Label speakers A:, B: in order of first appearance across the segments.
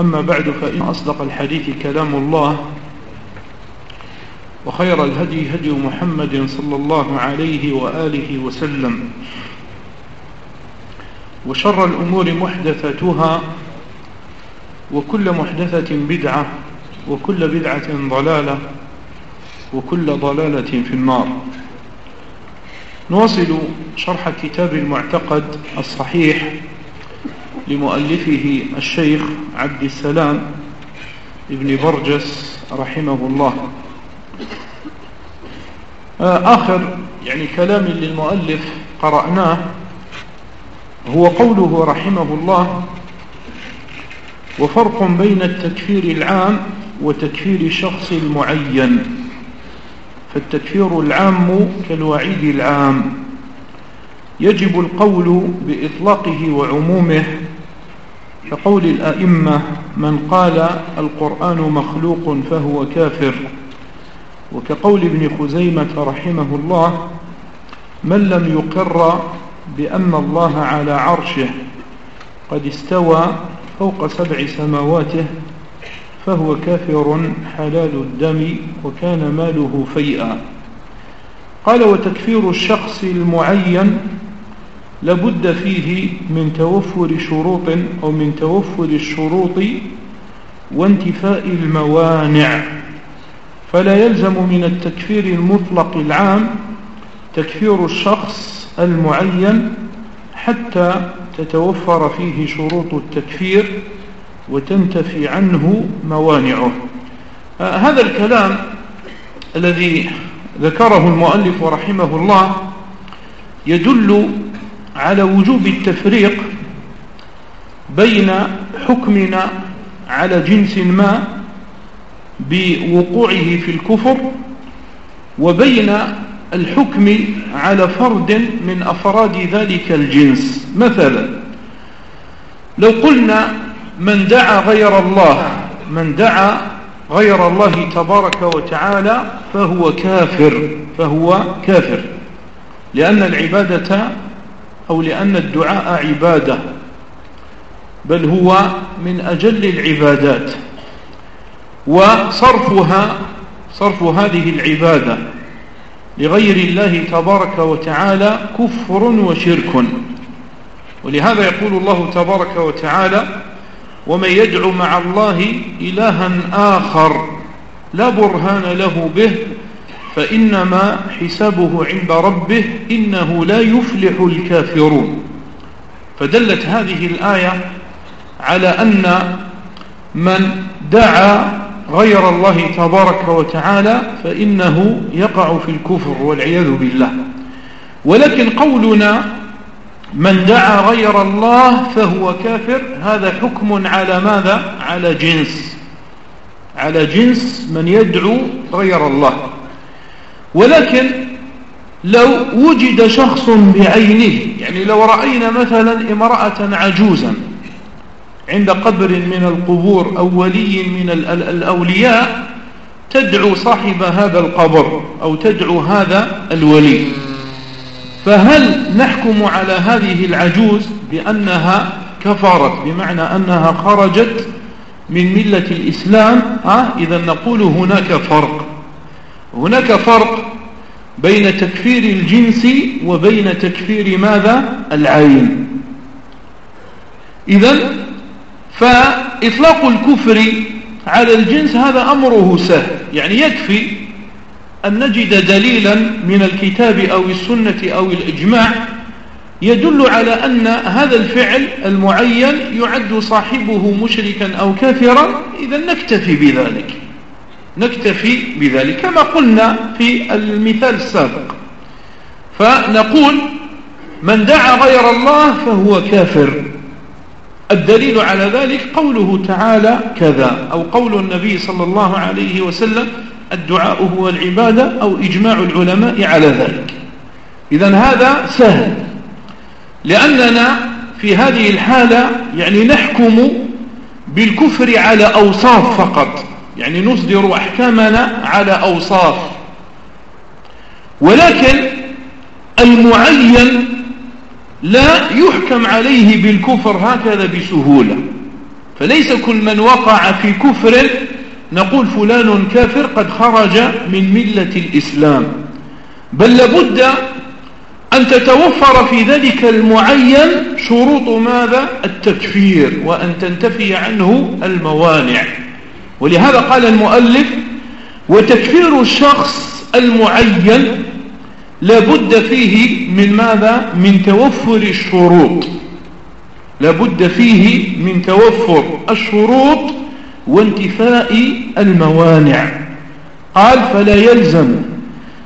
A: أما بعد فإن أصدق الحديث كلام الله وخير الهدي هدي محمد صلى الله عليه وآله وسلم وشر الأمور محدثتها وكل محدثة بدعة وكل بدعة ضلالة وكل ضلالة في النار. نواصل شرح كتاب المعتقد الصحيح لمؤلفه الشيخ عبد السلام ابن برجس رحمه الله. آخر يعني كلام للمؤلف قرأناه هو قوله رحمه الله وفرق بين التكفير العام وتكفير شخص معين فالتكفير العام كالوعيد العام. يجب القول بإطلاقه وعمومه كقول الأئمة من قال القرآن مخلوق فهو كافر. وكقول ابن خزيمة رحمه الله من لم يقر بأن الله على عرشه قد استوى فوق سبع سماواته فهو كافر حلال الدم وكان ماله فيئا. قال وتكفير الشخص المعين لابد فيه من توفر شروط أو من توفر الشروط وانتفاء الموانع. فلا يلزم من التكفير المطلق العام تكفير الشخص المعين حتى تتوفر فيه شروط التكفير وتنتفي عنه موانعه. هذا الكلام الذي ذكره المؤلف رحمه الله يدل على وجوب التفريق بين حكمنا على جنس ما بوقوعه في الكفر وبين الحكم على فرد من أفراد ذلك الجنس. مثلا لو قلنا من دعا غير الله من دعا غير الله تبارك وتعالى فهو كافر فهو كافر لأن العبادة أو لأن الدعاء عبادة بل هو من أجل العبادات وصرفها صرف هذه العبادة لغير الله تبارك وتعالى كفر وشرك. ولهذا يقول الله تبارك وتعالى ومن يدعو مع الله إلها آخر لا برهان له به فإنما حسابه عند ربه إنه لا يفلح الكافرون. فدلت هذه الآية على أن من دعا غير الله تبارك وتعالى فإنه يقع في الكفر والعياذ بالله. ولكن قولنا من دعا غير الله فهو كافر هذا حكم على ماذا؟ على جنس. على جنس من يدعو غير الله. ولكن لو وجد شخص بعينه يعني لو رأينا مثلا امرأة عجوزا عند قبر من القبور أو ولي من الأولياء تدعو صاحب هذا القبر أو تدعو هذا الولي. فهل نحكم على هذه العجوز بأنها كفرت بمعنى أنها خرجت من ملة الإسلام؟ آه إذا نقول هناك فرق. هناك فرق بين تكفير الجنس وبين تكفير ماذا؟ العين. إذا فإطلاق الكفر على الجنس هذا أمره سهل. يعني يكفي أن نجد دليلا من الكتاب أو السنة أو الإجماع يدل على أن هذا الفعل المعين يعد صاحبه مشركا أو كافرا. إذا نكتفي بذلك. نكتفي بذلك. كما قلنا في المثال السابق. فنقول من دعا غير الله فهو كافر. الدليل على ذلك قوله تعالى كذا أو قول النبي صلى الله عليه وسلم الدعاء هو العبادة أو إجماع العلماء على ذلك. إذا هذا سهل لأننا في هذه الحالة يعني نحكم بالكفر على أوصاف فقط. يعني نصدر أحكامنا على أوصاف. ولكن المعين لا يحكم عليه بالكفر هكذا بسهولة. فليس كل من وقع في كفر نقول فلان كافر قد خرج من ملة الإسلام. بل لابد أن تتوفر في ذلك المعين شروط ماذا؟ التكفير وأن تنتفي عنه الموانع. ولهذا قال المؤلف وتكفير الشخص المعين لابد فيه من ماذا؟ من توفر الشروط. لابد فيه من توفر الشروط وانتفاء الموانع. قال فلا يلزم.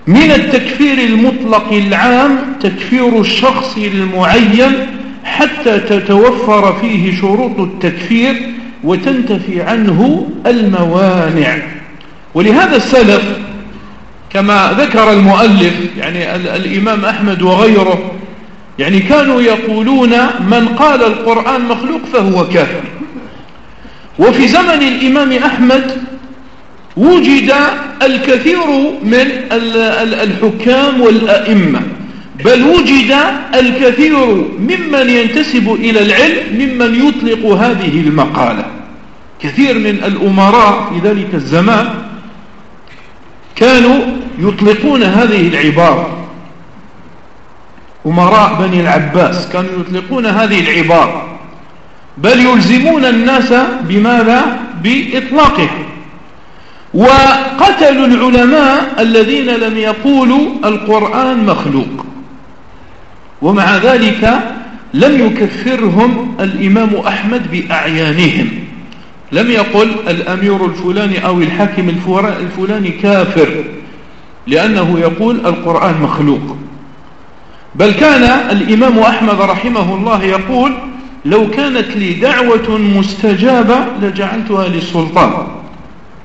A: من التكفير المطلق العام تكفير الشخص المعين حتى تتوفر فيه شروط التكفير وتنتفي عنه الموانع. ولهذا السلف كما ذكر المؤلف يعني الإمام أحمد وغيره يعني كانوا يقولون من قال القرآن مخلوق فهو كافر. وفي زمن الإمام أحمد وجد الكثير من الحكام والأئمة. بل وجد الكثير ممن ينتسب إلى العلم ممن يطلق هذه المقالة. كثير من الأمراء في ذلك الزمان كانوا يطلقون هذه العبارة. أمراء بني العباس كانوا يطلقون هذه العبارة. بل يلزمون الناس بماذا؟ بإطلاقها وقتلوا العلماء الذين لم يقولوا القرآن مخلوق. ومع ذلك لم يكفرهم الإمام أحمد بأعيانهم. لم يقل الأمير الفلاني أو الحاكم الفلاني كافر لأنه يقول القرآن مخلوق. بل كان الإمام أحمد رحمه الله يقول لو كانت لي دعوة مستجابة لجعلتها للسلطان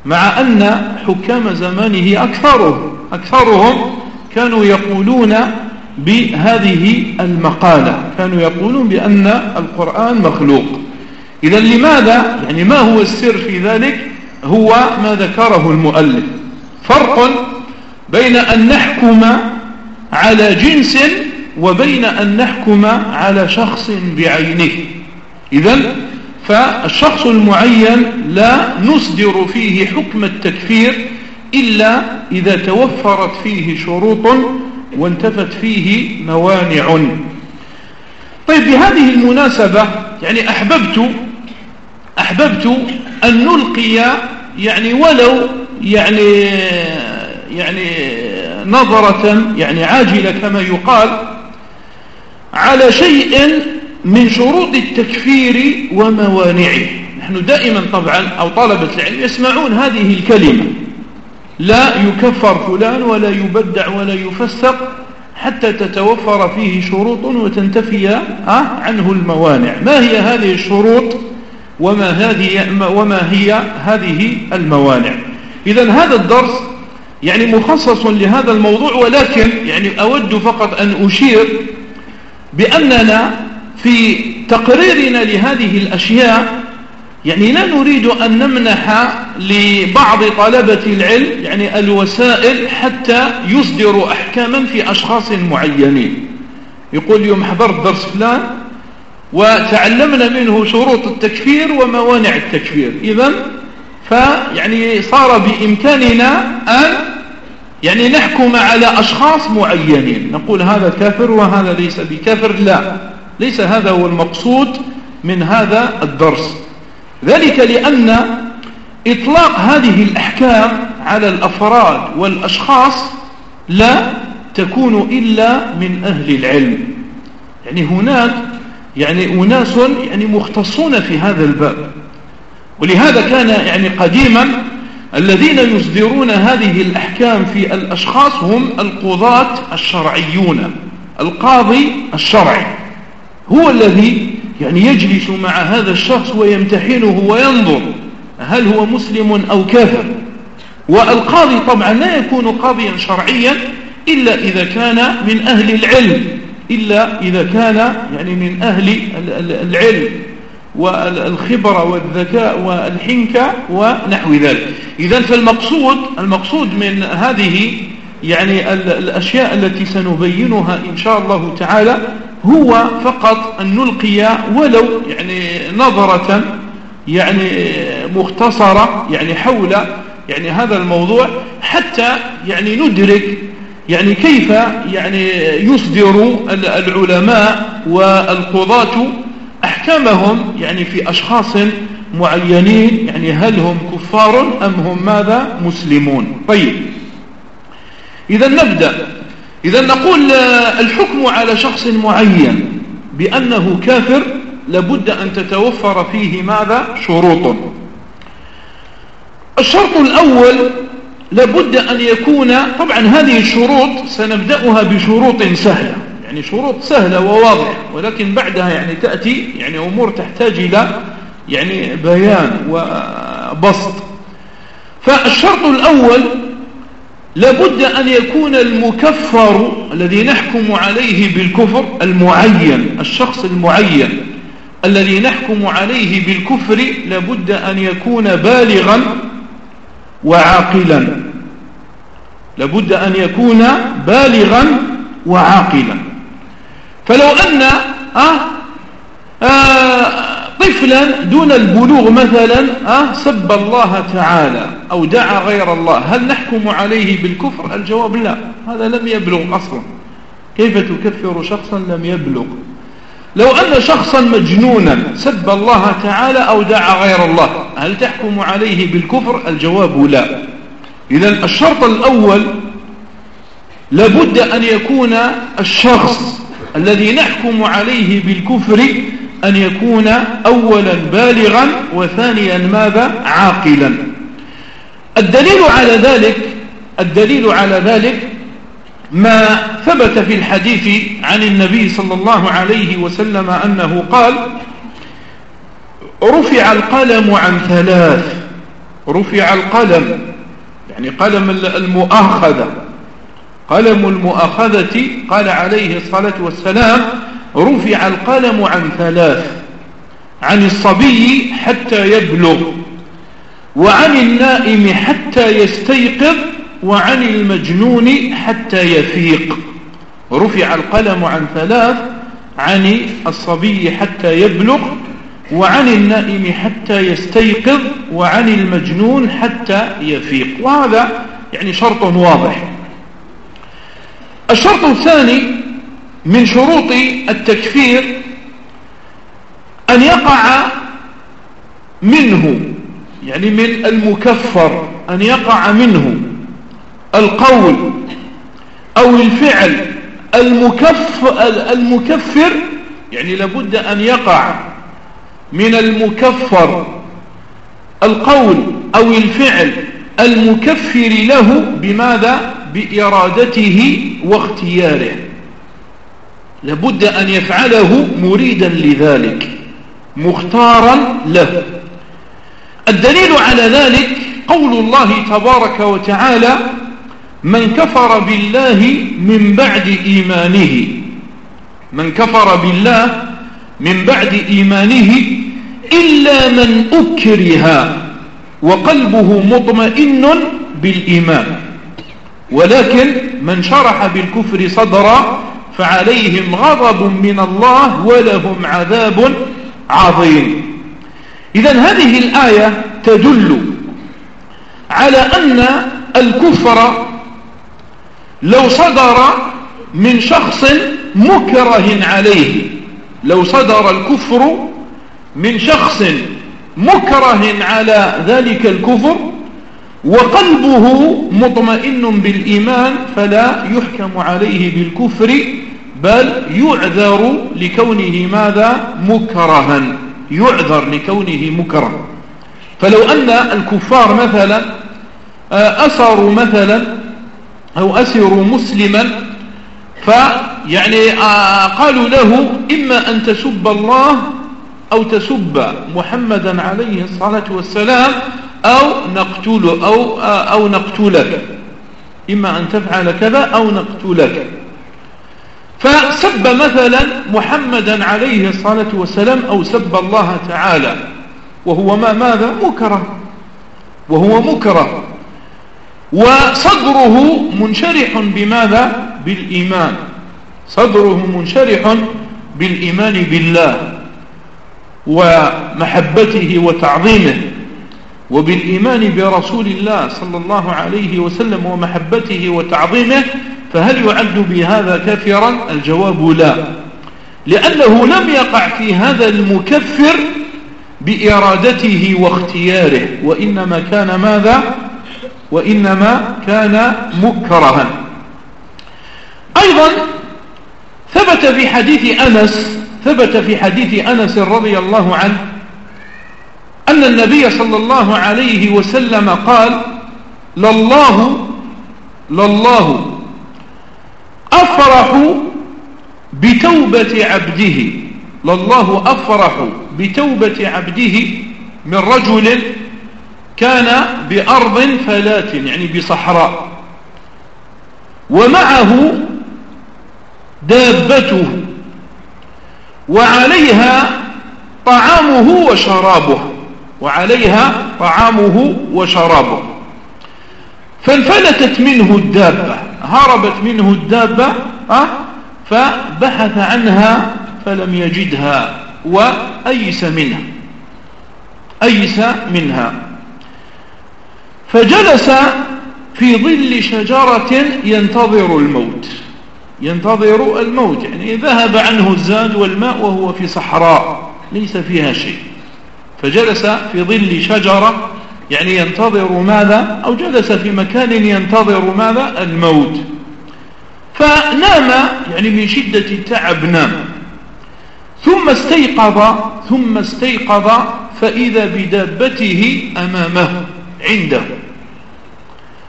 A: مع أن حكام زمانه أكثرهم أكثرهم كانوا يقولون بهذه المقالة. كانوا يقولون بأن القرآن مخلوق. إذا لماذا؟ يعني ما هو السر في ذلك؟ هو ما ذكره المؤلف. فرق بين أن نحكم على جنس وبين أن نحكم على شخص بعينه. إذا فالشخص المعين لا نصدر فيه حكم التكفير إلا إذا توفرت فيه شروط وانتفت فيه موانع. طيب بهذه المناسبة يعني أحببت أحببت أن نلقي يعني ولو يعني يعني نظرة يعني عاجلة كما يقال على شيء من شروط التكفير وموانعه. نحن دائما طبعا أو طلبة العلم يسمعون هذه الكلمة. لا يكفر فلان ولا يبدع ولا يفسق حتى تتوفر فيه شروط وتنتفي عنه الموانع. ما هي هذه الشروط؟ وما, هذه وما هي هذه الموانع؟ إذا هذا الدرس يعني مخصص لهذا الموضوع ولكن يعني أود فقط أن أشير بأننا في تقريرنا لهذه الأشياء يعني لا نريد أن نمنح لبعض طلبة العلم يعني الوسائل حتى يصدروا أحكاما في أشخاص معينين. يقول يوم حضرت درس فلان وتعلمنا منه شروط التكفير وموانع التكفير. إذا فيعني صار بإمكاننا أن يعني نحكم على أشخاص معينين. نقول هذا كافر وهذا ليس بكافر لا. ليس هذا هو المقصود من هذا الدرس. ذلك لأن إطلاق هذه الأحكام على الأفراد والأشخاص لا تكون إلا من أهل العلم. يعني هناك يعني أناس يعني مختصون في هذا الباب. ولهذا كان يعني قديما الذين يصدرون هذه الأحكام في الأشخاص هم القضاة الشرعيون القاضي الشرعي. هو الذي يعني يجلس مع هذا الشخص ويمتحنه وينظر هل هو مسلم أو كافر. والقاضي طبعا لا يكون قاضيا شرعيا إلا إذا كان من أهل العلم إلا إذا كان يعني من أهل العلم والخبرة والذكاء والحنكة ونحو ذلك. إذا فالمقصود المقصود من هذه يعني الأشياء التي سنبينها إن شاء الله تعالى هو فقط أن نلقي ولو يعني نظرة يعني مختصرة يعني حول يعني هذا الموضوع حتى يعني ندرك يعني كيف يعني يصدر العلماء والقضاة أحكامهم يعني في أشخاص معينين يعني هل هم كفار أم هم ماذا مسلمون. طيب. إذا نبدأ. إذا نقول الحكم على شخص معين بأنه كافر لابد أن تتوفر فيه ماذا؟ شروط. الشرط الأول لابد أن يكون طبعا هذه الشروط سنبدأها بشروط سهلة يعني شروط سهلة وواضحة ولكن بعدها يعني تأتي يعني أمور تحتاج إلى يعني بيان وبسط. فالشرط الأول لابد أن يكون المكفر الذي نحكم عليه بالكفر المعين الشخص المعين. الذي نحكم عليه بالكفر لابد أن يكون بالغا وعاقلا. لابد أن يكون بالغا وعاقلا. فلو أن آه آه طفلا دون البلوغ مثلا آه سب الله تعالى أو دعا غير الله هل نحكم عليه بالكفر؟ الجواب لا هذا لم يبلغ أصلا. كيف تكفر شخصا لم يبلغ؟ لو أن شخصا مجنونا سب الله تعالى أو دعا غير الله هل تحكم عليه بالكفر؟ الجواب لا. إذا الشرط الأول لابد أن يكون الشخص الذي نحكم عليه بالكفر أن يكون أولا بالغا وثانيا ماذا؟ عاقلا. الدليل على ذلك الدليل على ذلك ما ثبت في الحديث عن النبي صلى الله عليه وسلم أنه قال رفع القلم عن ثلاث. رفع القلم يعني قلم المؤاخذة. قلم المؤاخذة قال عليه الصلاة والسلام رفع القلم عن ثلاث عن الصبي حتى يبلغ وعن النائم حتى يستيقظ وعن المجنون حتى يفيق. رفع القلم عن ثلاث عن الصبي حتى يبلغ وعن النائم حتى يستيقظ وعن المجنون حتى يفيق. وهذا يعني شرط واضح. الشرط الثاني من شروط التكفير أن يقع منه يعني من المكفر أن يقع منه القول أو الفعل المكف المكفر يعني لابد أن يقع من المكفر القول أو الفعل المكفر له بماذا؟ بإرادته واختياره. لابد أن يفعله مريدا لذلك مختارا له. الدليل على ذلك قول الله تبارك وتعالى من كفر بالله من بعد إيمانه. من كفر بالله من بعد إيمانه إلا من أكره وقلبه مطمئن بالإيمان ولكن من شرح بالكفر صدرا فعليهم غضب من الله ولهم عذاب عظيم. إذا هذه الآية تدل على أن الكفر لو صدر من شخص مكره عليه لو صدر الكفر من شخص مكره على ذلك الكفر وقلبه مطمئن بالإيمان فلا يحكم عليه بالكفر بل يعذر لكونه ماذا؟ مكرها. يعذر لكونه مكره فلو أن الكفار مثلا آه، أسروا مثلا أو أسروا مسلما فيعني آه، قالوا له إما أن تسب الله أو تسب محمدا عليه الصلاة والسلام أو نقتل أو, أو نقتلك. إما أن تفعل كذا أو نقتلك. فسب مثلا محمدا عليه الصلاة والسلام أو سب الله تعالى. وهو ما ماذا؟ مكره. وهو مكره. وصدره منشرح بماذا؟ بالإيمان. صدره منشرح بالإيمان بالله ومحبته وتعظيمه وبالإيمان برسول الله صلى الله عليه وسلم ومحبته وتعظيمه فهل يعد بهذا كافرا؟ الجواب لا. لأنه لم يقع في هذا المكفر بإرادته واختياره. وإنما كان ماذا؟ وإنما كان مكرها. أيضا ثبت في حديث أنس ثبت في حديث أنس رضي الله عنه أن النبي صلى الله عليه وسلم قال لله لله أفرح بتوبة عبده. لله أفرح بتوبة عبده من رجل كان بأرض فلات يعني بصحراء. ومعه دابته وعليها طعامه وشرابه وعليها طعامه وشرابه. فانفلتت منه الدابة هربت منه الدابة؟ فبحث عنها فلم يجدها وأيس منها أيس منها فجلس في ظل شجرة ينتظر الموت ينتظر الموت يعني ذهب عنه الزاد والماء وهو في صحراء ليس فيها شيء فجلس في ظل شجرة يعني ينتظر ماذا؟ أو جلس في مكان ينتظر ماذا؟ الموت. فنام يعني من شدة التعب نام. ثم استيقظ ثم استيقظ فإذا بدابته أمامه عنده.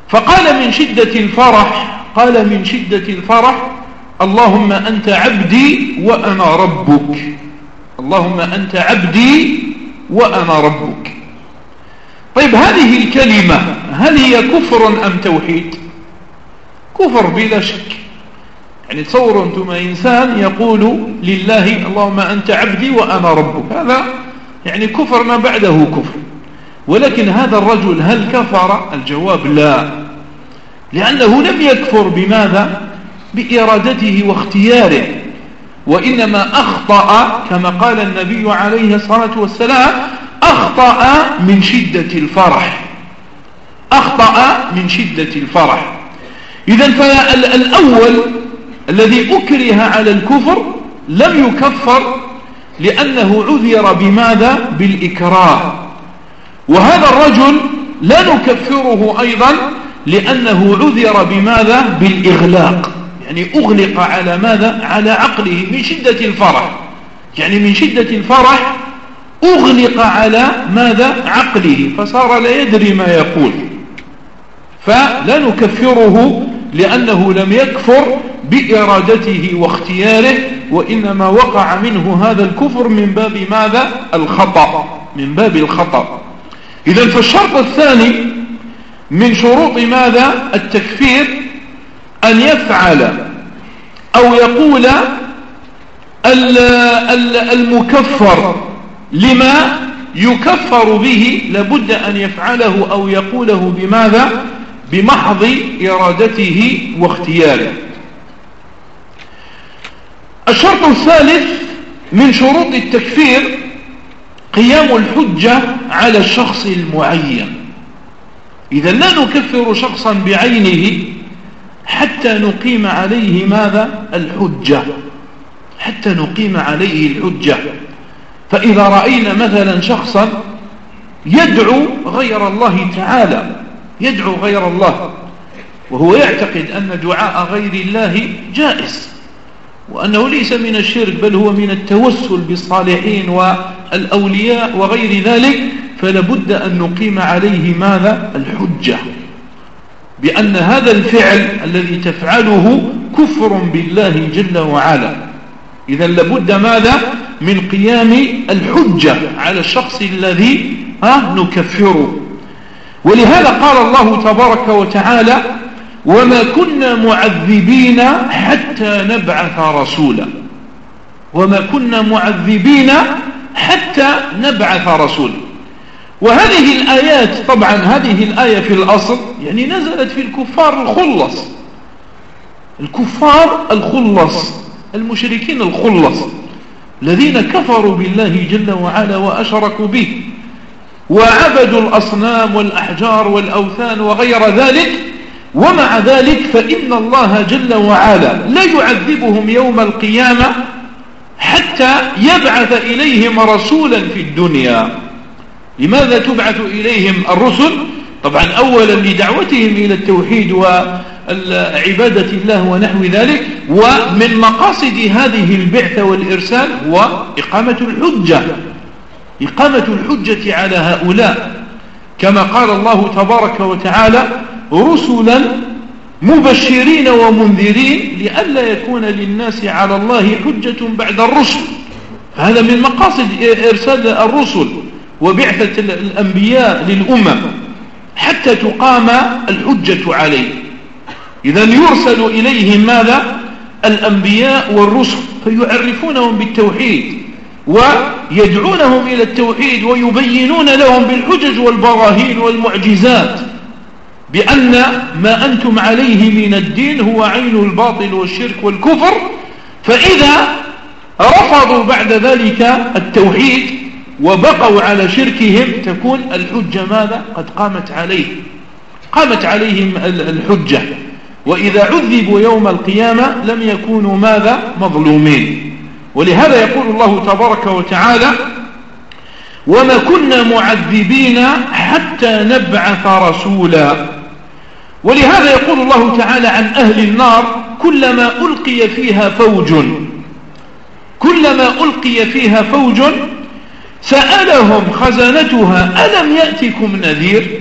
A: فقال من شدة الفرح قال من شدة الفرح اللهم أنت عبدي وأنا ربك. اللهم أنت عبدي وأنا ربك. طيب هذه الكلمة هل هي كفر أم توحيد؟ كفر بلا شك. يعني تصوروا أنتم إنسان يقول لله اللهم أنت عبدي وأنا ربك. هذا يعني كفر ما بعده كفر. ولكن هذا الرجل هل كفر؟ الجواب لا. لأنه لم يكفر بماذا؟ بإرادته واختياره. وإنما أخطأ كما قال النبي عليه الصلاة والسلام أخطأ من شدة الفرح. أخطأ من شدة الفرح. إذا فالأول الذي أكره على الكفر لم يكفر لأنه عذر بماذا؟ بالإكراه. وهذا الرجل لا نكفره أيضا لأنه عذر بماذا؟ بالإغلاق. يعني أغلق على ماذا؟ على عقله من شدة الفرح. يعني من شدة الفرح أغلق على ماذا؟ عقله. فصار لا يدري ما يقول. فلا نكفره لأنه لم يكفر بإرادته واختياره وإنما وقع منه هذا الكفر من باب ماذا؟ الخطأ. من باب الخطأ. إذا فالشرط الثاني من شروط ماذا؟ التكفير أن يفعل أو يقول المكفر. لما يكفر به لابد أن يفعله أو يقوله بماذا؟ بمحض إرادته واختياره. الشرط الثالث من شروط التكفير قيام الحجة على الشخص المعين. إذا لا نكفر شخصا بعينه حتى نقيم عليه ماذا؟ الحجة. حتى نقيم عليه الحجة. فإذا رأينا مثلا شخصا يدعو غير الله تعالى يدعو غير الله وهو يعتقد أن دعاء غير الله جائز وأنه ليس من الشرك بل هو من التوسل بالصالحين والأولياء وغير ذلك فلابد أن نقيم عليه ماذا؟ الحجة. بأن هذا الفعل الذي تفعله كفر بالله جل وعلا. إذا لابد ماذا؟ من قيام الحجة على الشخص الذي ها نكفره. ولهذا قال الله تبارك وتعالى وما كنا معذبين حتى نبعث رسولا. وما كنا معذبين حتى نبعث رسولا. وهذه الآيات طبعا هذه الآية في الأصل يعني نزلت في الكفار الخلص. الكفار الخلص المشركين الخلص. الذين كفروا بالله جل وعلا وأشركوا به وعبدوا الأصنام والأحجار والأوثان وغير ذلك ومع ذلك فإن الله جل وعلا لا يعذبهم يوم القيامة حتى يبعث إليهم رسولا في الدنيا. لماذا تبعث إليهم الرسل؟ طبعا أولا لدعوتهم إلى التوحيد وعبادة الله ونحو ذلك ومن مقاصد هذه البعثة والإرسال هو إقامة الحجة. إقامة الحجة على هؤلاء. كما قال الله تبارك وتعالى رسلا مبشرين ومنذرين لئلا يكون للناس على الله حجة بعد الرسل. هذا من مقاصد إرسال الرسل وبعثة الأنبياء للأمم حتى تقام الحجة عليه. إذا يرسل إليهم ماذا؟ الأنبياء والرسل فيعرفونهم بالتوحيد ويدعونهم إلى التوحيد ويبينون لهم بالحجج والبراهين والمعجزات بأن ما أنتم عليه من الدين هو عين الباطل والشرك والكفر. فإذا رفضوا بعد ذلك التوحيد وبقوا على شركهم تكون الحجة ماذا؟ قد قامت عليه. قامت عليهم الحجة. وإذا عذبوا يوم القيامة لم يكونوا ماذا؟ مظلومين. ولهذا يقول الله تبارك وتعالى وما كنا معذبين حتى نبعث رسولا. ولهذا يقول الله تعالى عن أهل النار كلما ألقي فيها فوج كلما ألقي فيها فوج سألهم خزنتها ألم يأتكم نذير؟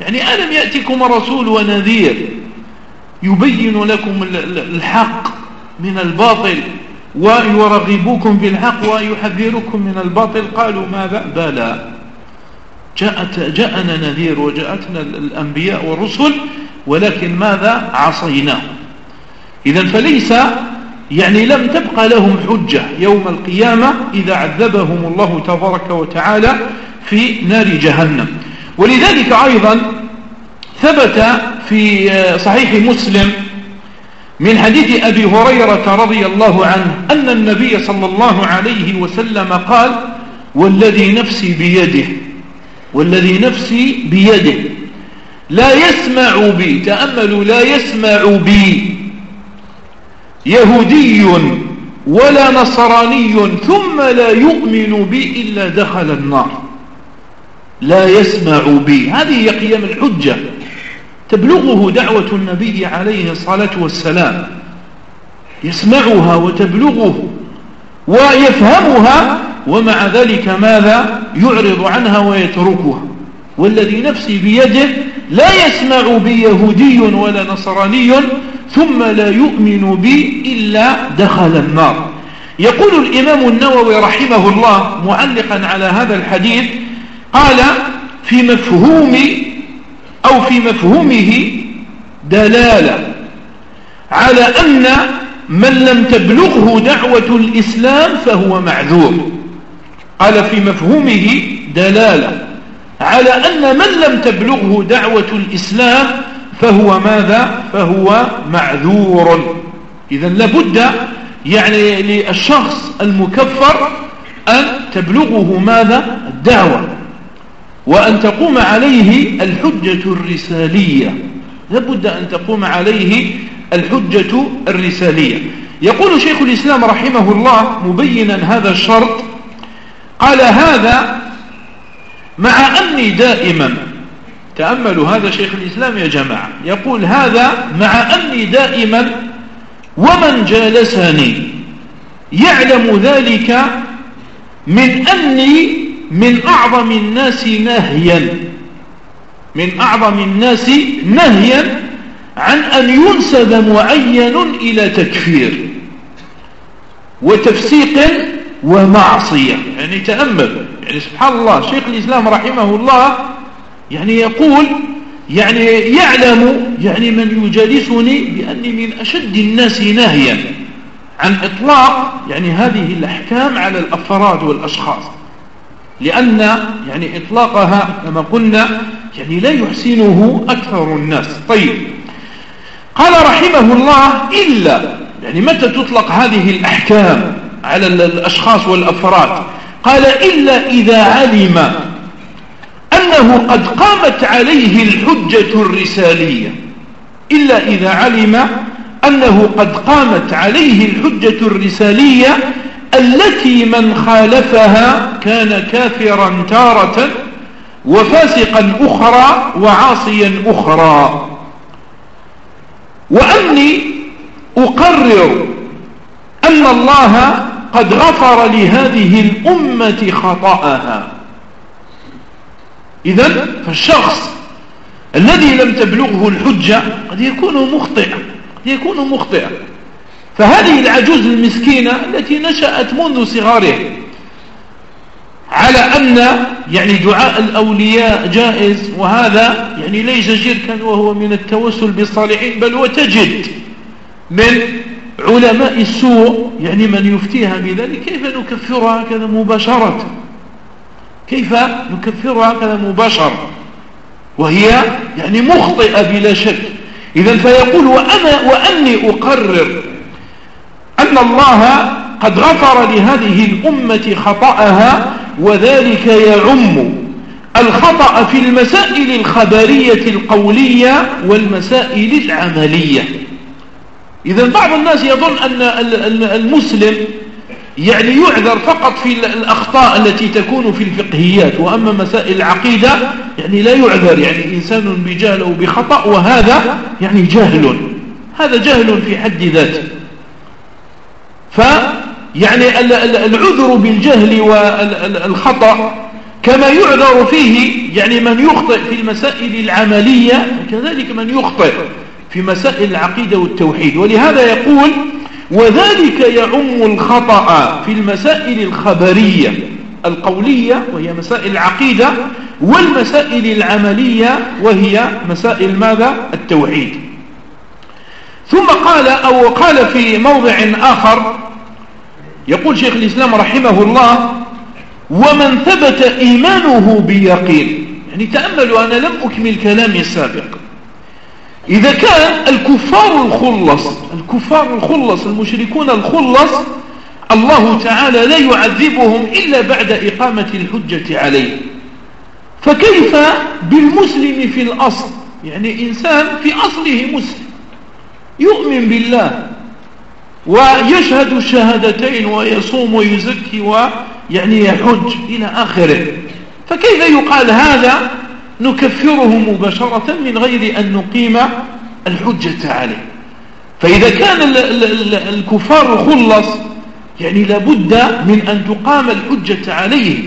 A: يعني ألم يأتكم رسول ونذير؟ يبين لكم الحق من الباطل ويرغبوكم بالحق ويحذركم من الباطل. قالوا ماذا بلى. جاءت جاءنا نذير وجاءتنا الأنبياء والرسل ولكن ماذا؟ عصيناه إذا فليس يعني لم تبقى لهم حجة يوم القيامة إذا عذبهم الله تبارك وتعالى في نار جهنم. ولذلك أيضا ثبت في صحيح مسلم من حديث أبي هريرة رضي الله عنه أن النبي صلى الله عليه وسلم قال والذي نفسي بيده والذي نفسي بيده لا يسمع بي تأملوا لا يسمع بي يهودي ولا نصراني ثم لا يؤمن بي إلا دخل النار لا يسمع بي. هذه هي قيام الحجة. تبلغه دعوة النبي عليه الصلاة والسلام يسمعها وتبلغه ويفهمها ومع ذلك ماذا؟ يعرض عنها ويتركها. والذي نفسي بيده لا يسمع بي يهودي ولا نصراني ثم لا يؤمن بي إلا دخل النار. يقول الإمام النووي رحمه الله معلقا على هذا الحديث قال في مفهوم أو في مفهومه دلالة على أن من لم تبلغه دعوة الإسلام فهو معذور. قال في مفهومه دلالة على أن من لم تبلغه دعوة الإسلام فهو ماذا؟ فهو معذور. إذا لابد يعني للشخص المكفر أن تبلغه ماذا؟ الدعوة. وأن تقوم عليه الحجة الرسالية. لابد أن تقوم عليه الحجة الرسالية. يقول شيخ الإسلام رحمه الله مبينا هذا الشرط قال هذا مع أني دائما تأملوا هذا شيخ الإسلام يا جماعة يقول هذا مع أني دائما ومن جالسني يعلم ذلك من أني من أعظم الناس نهيا. من أعظم الناس نهيا عن أن ينسب معين إلى تكفير وتفسيق ومعصية. يعني تأمل. يعني سبحان الله شيخ الإسلام رحمه الله يعني يقول يعني يعلم يعني من يجالسني بأني من أشد الناس ناهيا عن إطلاق يعني هذه الأحكام على الأفراد والأشخاص. لأن يعني إطلاقها كما قلنا يعني لا يحسنه أكثر الناس. طيب. قال رحمه الله إلا يعني متى تطلق هذه الأحكام على الأشخاص والأفراد؟ قال إلا إذا علم أنه قد قامت عليه الحجة الرسالية. إلا إذا علم أنه قد قامت عليه الحجة الرسالية التي من خالفها كان كافرا تارة وفاسقا أخرى وعاصيا أخرى. وأني أقرر أن الله قد غفر لهذه الأمة خطأها. إذا فالشخص الذي لم تبلغه الحجة قد يكون مخطئا قد يكون مخطئا. فهذه العجوز المسكينة التي نشأت منذ صغارها على أن يعني دعاء الأولياء جائز وهذا يعني ليس شركا وهو من التوسل بالصالحين بل وتجد من علماء السوء يعني من يفتيها بذلك. كيف نكفرها؟ هكذا مباشرة. كيف نكفرها؟ هكذا مباشرة. وهي يعني مخطئة بلا شك. إذا فيقول وأنا وأني أقرر أن الله قد غفر لهذه الأمة خطأها وذلك يعم الخطأ في المسائل الخبرية القولية والمسائل العملية. إذا بعض الناس يظن أن المسلم يعني يعذر فقط في الأخطاء التي تكون في الفقهيات وأما مسائل العقيدة يعني لا يعذر يعني إنسان بجهل أو بخطأ وهذا يعني جاهل. هذا جهل في حد ذاته. فيعني العذر بالجهل والخطأ كما يعذر فيه يعني من يخطئ في المسائل العملية كذلك من يخطئ في مسائل العقيدة والتوحيد. ولهذا يقول وذلك يعم الخطأ في المسائل الخبرية القولية وهي مسائل العقيدة والمسائل العملية وهي مسائل ماذا؟ التوحيد. ثم قال أو قال في موضع آخر يقول شيخ الإسلام رحمه الله ومن ثبت إيمانه بيقين يعني تأملوا أنا لم أكمل كلامي السابق. إذا كان الكفار الخلص الكفار الخلص المشركون الخلص الله تعالى لا يعذبهم إلا بعد إقامة الحجة عليه. فكيف بالمسلم في الأصل؟ يعني إنسان في أصله مسلم. يؤمن بالله ويشهد الشهادتين ويصوم ويزكي ويعني يحج إلى آخره. فكيف يقال هذا؟ نكفره مباشرة من غير أن نقيم الحجة عليه. فإذا كان الكفار خلص يعني لابد من أن تقام الحجة عليه.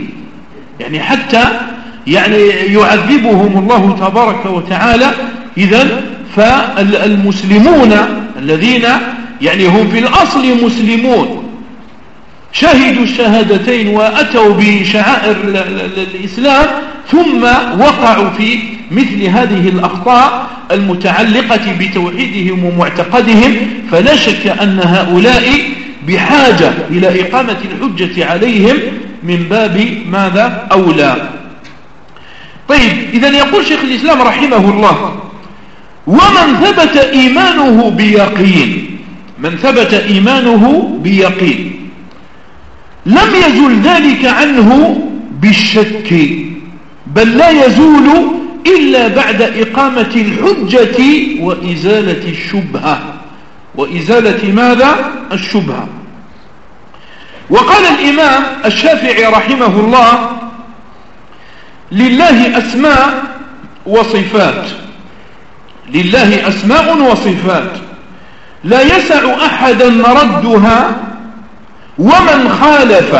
A: يعني حتى يعني يعذبهم الله تبارك وتعالى. إذا فالمسلمون الذين يعني هم في الأصل مسلمون شهدوا الشهادتين وأتوا بشعائر الإسلام ثم وقعوا في مثل هذه الأخطاء المتعلقة بتوحيدهم ومعتقدهم فلا شك أن هؤلاء بحاجة إلى إقامة الحجة عليهم من باب ماذا؟ أولى. طيب إذا يقول شيخ الإسلام رحمه الله ومن ثبت إيمانه بيقين من ثبت إيمانه بيقين. لم يزل ذلك عنه بالشك بل لا يزول إلا بعد إقامة الحجة وإزالة الشبهة. وإزالة ماذا؟ الشبهة. وقال الإمام الشافعي رحمه الله لله أسماء وصفات. لله أسماء وصفات. لا يسع أحدا ردها ومن خالف.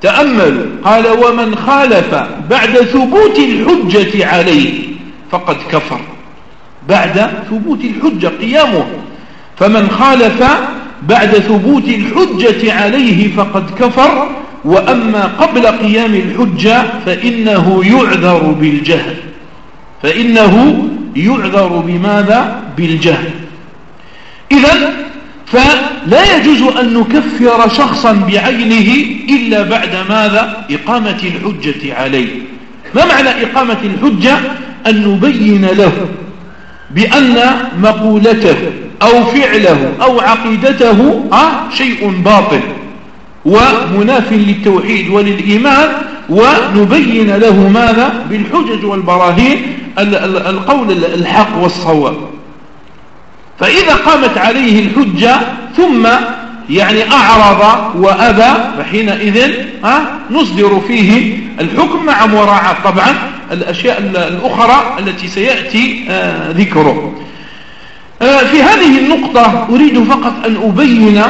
A: تأملوا قال ومن خالف بعد ثبوت الحجة عليه فقد كفر. بعد ثبوت الحجة قيامه. فمن خالف بعد ثبوت الحجة عليه فقد كفر. وأما قبل قيام الحجة فإنه يعذر بالجهل. فإنه يعذر بماذا؟ بالجهل. إذا فلا يجوز أن نكفر شخصا بعينه إلا بعد ماذا؟ إقامة الحجة عليه. ما معنى إقامة الحجة؟ أن نبين له بأن مقولته أو فعله أو عقيدته آه شيء باطل. ومناف للتوحيد وللإيمان ونبين له ماذا؟ بالحجج والبراهين القول الحق والصواب. فإذا قامت عليه الحجة ثم يعني أعرض وأبى فحينئذ نصدر فيه الحكم مع مراعاة. طبعا الأشياء الأخرى التي سيأتي آه، ذكره. آه، في هذه النقطة أريد فقط أن أبين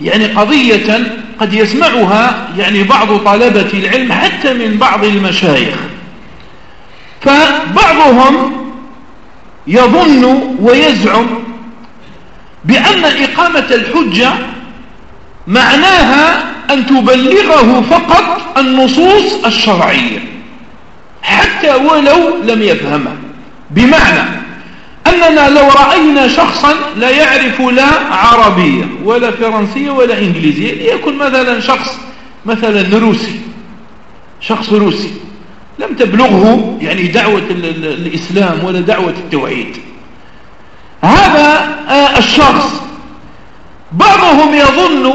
A: يعني قضية قد يسمعها يعني بعض طلبة العلم حتى من بعض المشايخ. فبعضهم يظن ويزعم بأن إقامة الحجة معناها أن تبلغه فقط النصوص الشرعية حتى ولو لم يفهمها. بمعنى أننا لو رأينا شخصا لا يعرف لا عربية ولا فرنسية ولا إنجليزية ليكن مثلا شخص مثلا روسي شخص روسي لم تبلغه يعني دعوة الإسلام ولا دعوة التوحيد. هذا آه، الشخص بعضهم يظن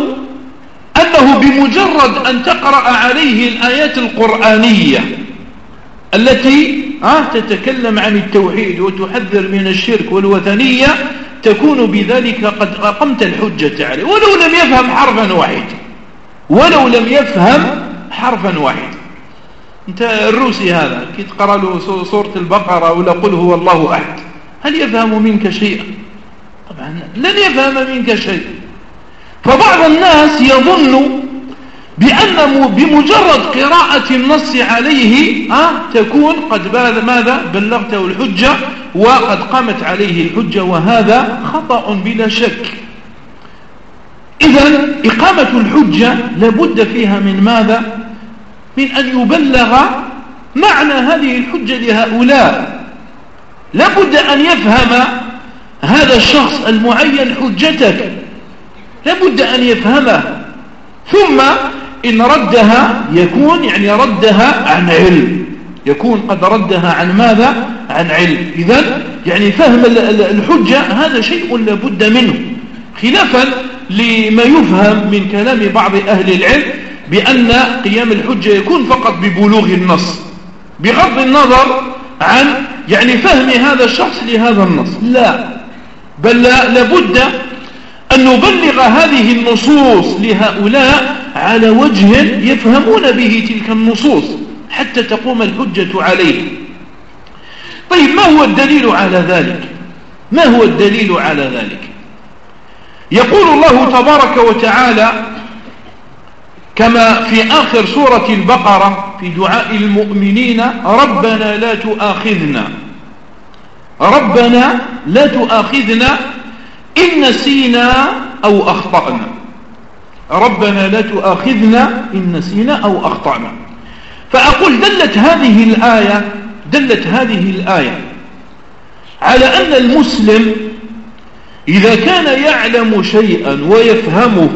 A: أنه بمجرد أن تقرأ عليه الآيات القرآنية التي آه، تتكلم عن التوحيد وتحذر من الشرك والوثنية تكون بذلك قد أقمت الحجة عليه. ولو لم يفهم حرفا واحدا ولو لم يفهم حرفا واحدا أنت الروسي هذا كي تقرأ له سورة البقرة ولا قل هو الله أحد. هل يفهم منك شيئا؟ طبعا لن يفهم منك شيء فبعض الناس يظن بأن بمجرد قراءة النص عليه تكون قد ماذا؟ بلغته الحجة وقد قامت عليه الحجة وهذا خطأ بلا شك. إذا إقامة الحجة لابد فيها من ماذا؟ من أن يبلغ معنى هذه الحجة لهؤلاء. لابد أن يفهم هذا الشخص المعين حجتك. لابد أن يفهمه. ثم إن ردها يكون يعني ردها عن علم. يكون قد ردها عن ماذا؟ عن علم. إذا يعني فهم الحجة هذا شيء لابد منه. خلافا لما يفهم من كلام بعض أهل العلم بأن قيام الحجة يكون فقط ببلوغ النص بغض النظر عن يعني فهم هذا الشخص لهذا النص. لا بل لابد أن نبلغ هذه النصوص لهؤلاء على وجه يفهمون به تلك النصوص حتى تقوم الحجة عليه. طيب ما هو الدليل على ذلك؟ ما هو الدليل على ذلك؟ يقول الله تبارك وتعالى كما في آخر سورة البقرة في دعاء المؤمنين ربنا لا تؤاخذنا ربنا لا تؤاخذنا إن نسينا أو أخطأنا. ربنا لا تؤاخذنا إن نسينا أو أخطأنا. فأقول دلت هذه الآية دلت هذه الآية على أن المسلم إذا كان يعلم شيئا ويفهمه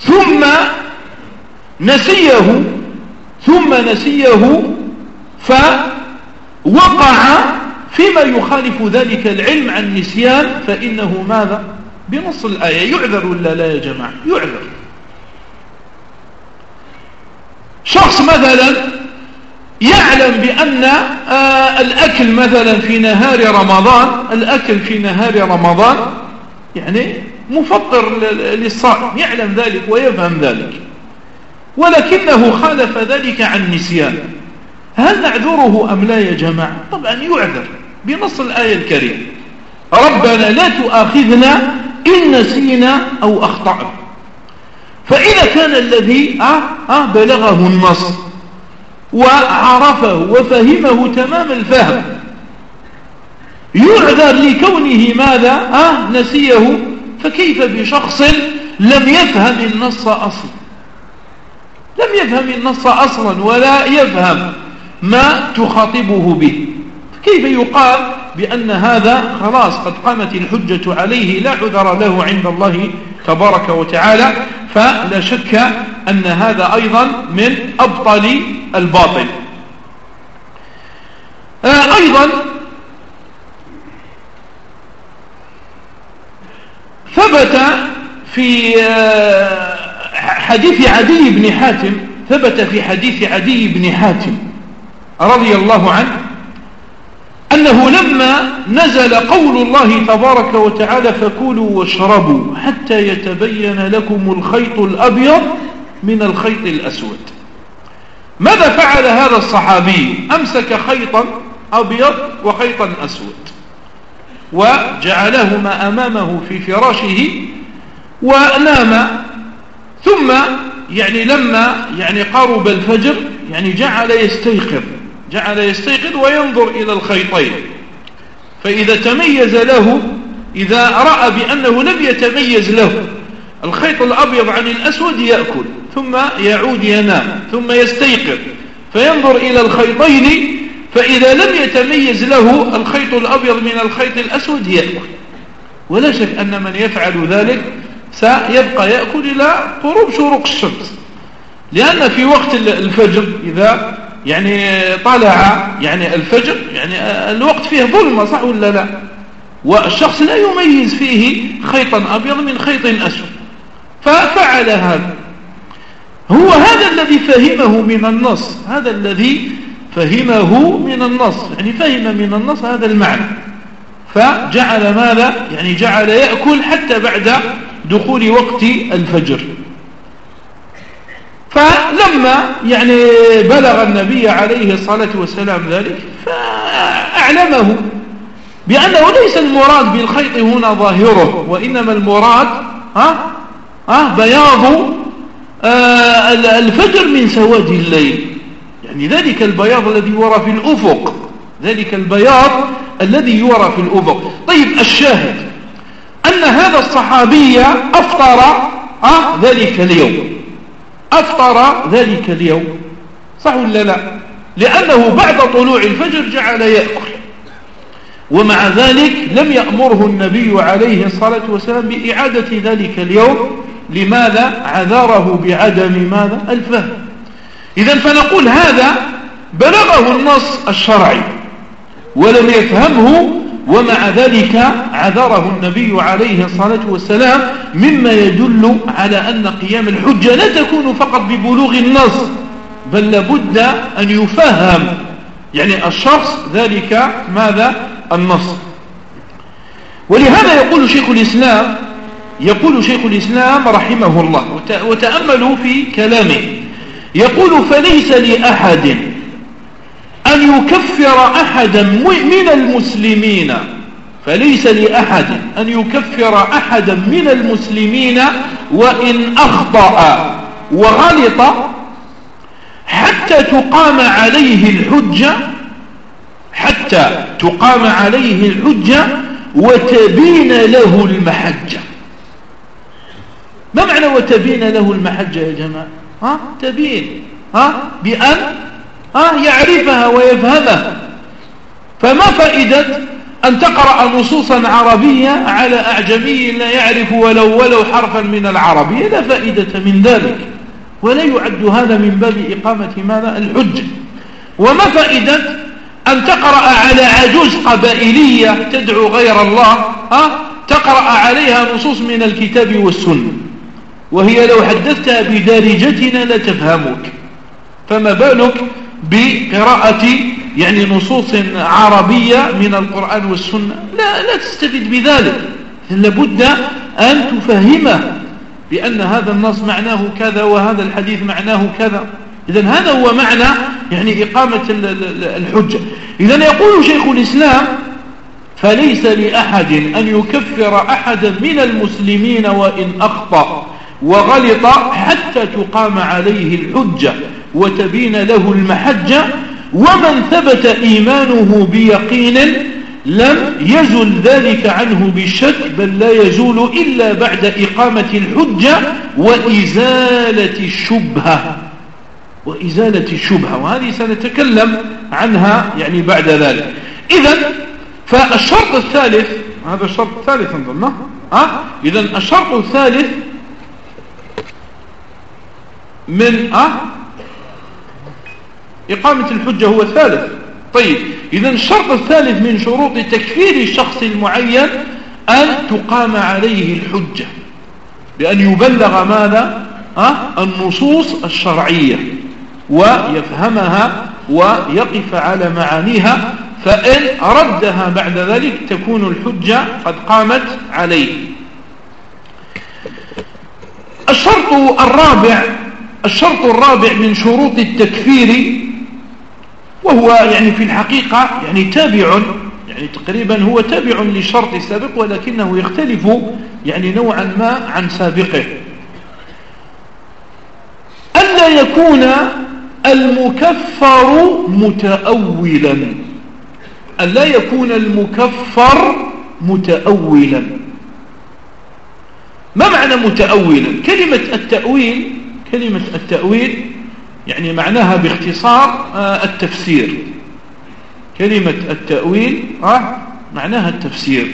A: ثم نسيه ثم نسيه فوقع فيما يخالف ذلك العلم عن نسيان فإنه ماذا؟ بنص الآية. يعذر ولا لا يا جماعة؟ يعذر. شخص مثلا يعلم بأن آه الأكل مثلا في نهار رمضان الأكل في نهار رمضان يعني مفطر للصائم يعلم ذلك ويفهم ذلك. ولكنه خالف ذلك عن نسيان هل نعذره أم لا يا جماعة؟ طبعا يعذر. بنص الآية الكريمة. ربنا لا تؤاخذنا إن نسينا أو أخطأنا. فإذا كان الذي آه آه بلغه النص وعرفه وفهمه تمام الفهم يعذر لكونه ماذا؟ آه نسيه. فكيف بشخص لم يفهم النص أصلا؟ لم يفهم النص أصلا ولا يفهم ما تخاطبه به. كيف يقال بأن هذا خلاص قد قامت الحجة عليه لا عذر له عند الله تبارك وتعالى فلا شك أن هذا أيضا من أبطل الباطل. آه، أيضا ثبت في آه، حديث عدي بن حاتم ثبت في حديث عدي بن حاتم رضي الله عنه أنه لما نزل قول الله تبارك وتعالى فكلوا واشربوا حتى يتبين لكم الخيط الأبيض من الخيط الأسود. ماذا فعل هذا الصحابي؟ أمسك خيطا أبيض وخيطا أسود وجعلهما أمامه في فراشه ونام. ثم يعني لما يعني قرب الفجر يعني جعل يستيقظ. جعل يستيقظ وينظر إلى الخيطين. فإذا تميز له إذا رأى بأنه لم يتميز له الخيط الأبيض عن الأسود يأكل ثم يعود ينام ثم يستيقظ فينظر إلى الخيطين فإذا لم يتميز له الخيط الأبيض من الخيط الأسود يأكل. ولا شك أن من يفعل ذلك سيبقى يأكل إلى قروب شروق الشمس. لأن في وقت الفجر إذا يعني طلع يعني الفجر يعني الوقت فيه ظلمة صح ولا لا؟ والشخص لا يميز فيه خيطا أبيض من خيط أسود. ففعل هذا. هو هذا الذي فهمه من النص هذا الذي فهمه من النص. يعني فهم من النص هذا المعنى. فجعل ماذا؟ يعني جعل يأكل حتى بعد دخول وقت الفجر. فلما يعني بلغ النبي عليه الصلاة والسلام ذلك فأعلمه بأنه ليس المراد بالخيط هنا ظاهره وإنما المراد ها ها بياض آه الفجر من سواد الليل. يعني ذلك البياض الذي يرى في الأفق ذلك البياض الذي يرى في الأفق. طيب الشاهد أن هذا الصحابي أفطر ذلك اليوم. أفطر ذلك اليوم. صح ولا لا؟ لأنه بعد طلوع الفجر جعل يأكل. ومع ذلك لم يأمره النبي عليه الصلاة والسلام بإعادة ذلك اليوم. لماذا؟ عذره بعدم ماذا؟ الفهم. إذا فنقول هذا بلغه النص الشرعي ولم يفهمه ومع ذلك عذره النبي عليه الصلاة والسلام مما يدل على أن قيام الحجة لا تكون فقط ببلوغ النص بل لابد أن يفهم. يعني الشخص ذلك ماذا؟ النص. ولهذا يقول شيخ الإسلام يقول شيخ الإسلام رحمه الله وتأملوا في كلامه. يقول فليس لأحد أن يكفر أحدا من المسلمين فليس لأحد أن يكفر أحدا من المسلمين وإن أخطأ وغلط حتى تقام عليه الحجة حتى تقام عليه الحجة وتبين له المحجة. ما معنى وتبين له المحجة يا جماعة؟ ها؟ تبين. ها؟ بأن ها يعرفها ويفهمها. فما فائدة أن تقرأ نصوصا عربية على أعجمي لا يعرف ولو ولو حرفا من العربية لا فائدة من ذلك ولا يعد هذا من باب إقامة ماذا؟ الحجة. وما فائدة أن تقرأ على عجوز قبائلية تدعو غير الله ها تقرأ عليها نصوص من الكتاب والسنة. وهي لو حدثتها بدارجتنا لتفهمك. فما بالك بقراءة يعني نصوص عربية من القرآن والسنة. لا, لا تستفيد بذلك. لابد أن تفهمه بأن هذا النص معناه كذا وهذا الحديث معناه كذا. إذا هذا هو معنى يعني إقامة الحجة. إذا يقول شيخ الإسلام فليس لأحد أن يكفر أحدا من المسلمين وإن أخطأ. وغلط حتى تقام عليه الحجة وتبين له المحجة. ومن ثبت إيمانه بيقين لم يزل ذلك عنه بالشك بل لا يزول إلا بعد إقامة الحجة وإزالة الشبهة. وإزالة الشبهة وهذه سنتكلم عنها يعني بعد ذلك. إذا فالشرط الثالث هذا الشرط الثالث أنظرنا أه؟ إذا الشرط الثالث من أه؟ إقامة الحجة هو الثالث طيب إذا الشرط الثالث من شروط تكفير الشخص المعين أن تقام عليه الحجة بأن يبلغ ماذا أه؟ النصوص الشرعية ويفهمها ويقف على معانيها فإن ردها بعد ذلك تكون الحجة قد قامت عليه الشرط الرابع الشرط الرابع من شروط التكفير وهو يعني في الحقيقة يعني تابع يعني تقريبا هو تابع للشرط السابق ولكنه يختلف يعني نوعا ما عن سابقه. ألا يكون المكفر متأولا. ألا يكون المكفر متأولا. ما معنى متأولا؟ كلمة التأويل كلمة التأويل يعني معناها باختصار آه، التفسير. كلمة التأويل آه، معناها التفسير.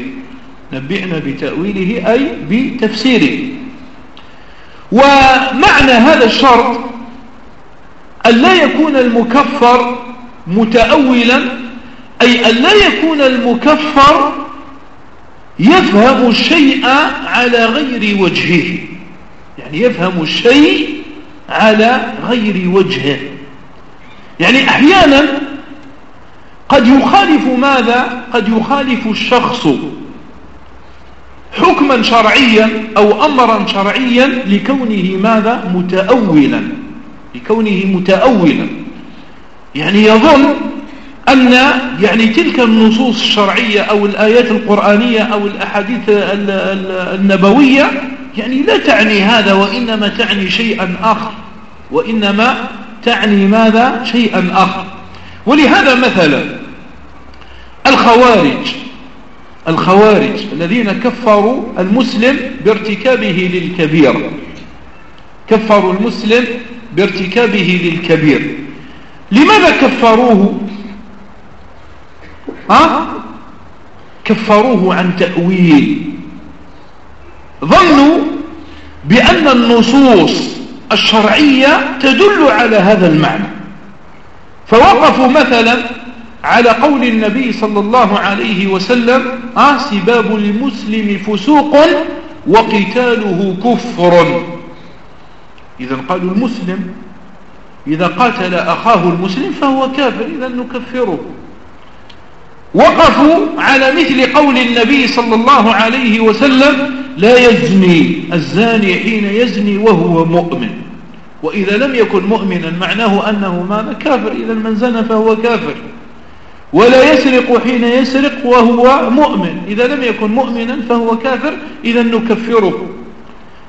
A: نبئنا بتأويله أي بتفسيره. ومعنى هذا الشرط أن لا يكون المكفر متأولا أي أن لا يكون المكفر يفهم الشيء على غير وجهه. يعني يفهم الشيء على غير وجهه يعني أحيانا قد يخالف ماذا؟ قد يخالف الشخص حكما شرعيا أو أمرا شرعيا لكونه ماذا؟ متأولا. لكونه متأولا. يعني يظن أن يعني تلك النصوص الشرعية أو الآيات القرآنية أو الأحاديث النبوية يعني لا تعني هذا وإنما تعني شيئا آخر. وإنما تعني ماذا؟ شيئا آخر. ولهذا مثلا الخوارج الخوارج الذين كفروا المسلم بارتكابه للكبير. كفروا المسلم بارتكابه للكبير. لماذا كفروه؟ ها؟ كفروه عن تأويل. ظنوا بأن النصوص الشرعية تدل على هذا المعنى. فوقفوا مثلا على قول النبي صلى الله عليه وسلم آه سباب المسلم فسوق وقتاله كفر. إذا قالوا المسلم إذا قاتل أخاه المسلم فهو كافر إذا نكفره. وقفوا على مثل قول النبي صلى الله عليه وسلم لا يزني الزاني حين يزني وهو مؤمن. وإذا لم يكن مؤمنا معناه أنه ماذا كافر إذا من زنى فهو كافر. ولا يسرق حين يسرق وهو مؤمن. إذا لم يكن مؤمنا فهو كافر إذا نكفره.